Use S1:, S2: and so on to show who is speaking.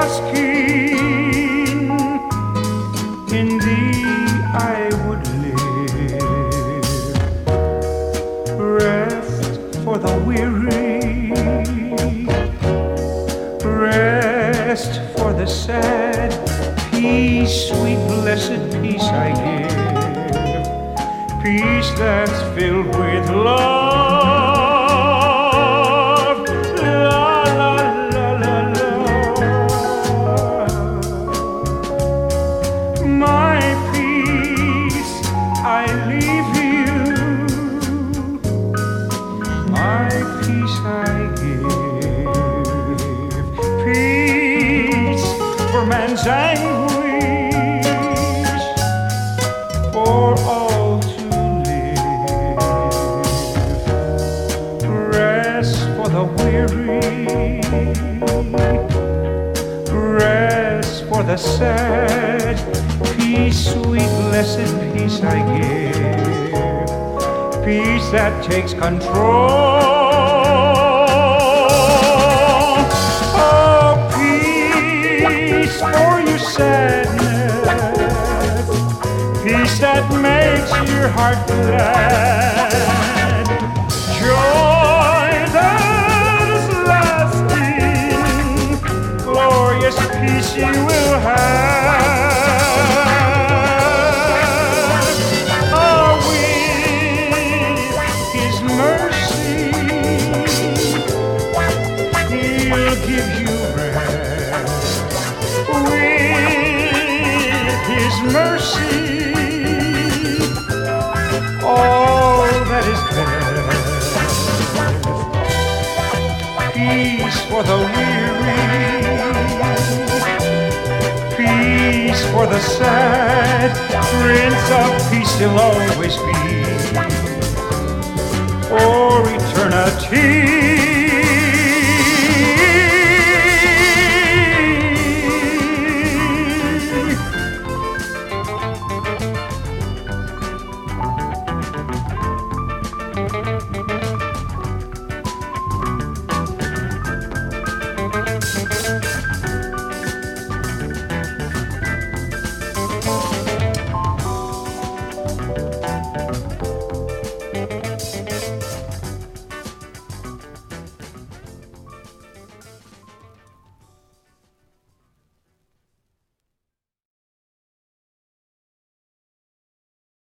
S1: asking. In thee I would live. Rest for the weary. Rest for the sad. Peace, sweet, blessed peace I give. Peace that's filled with love. My peace I give. Peace for man's anguish. For all to live. Rest for the weary. Rest for the sad. Peace, sweet, blessed peace I give. Peace that takes control. Oh, peace for your sadness. Peace that makes your heart glad. Joy that is lasting. Glorious peace you will have. Give you rest. With His mercy, all that is best. Peace for the weary peace for the sad. Prince of peace he'll always be. For eternity.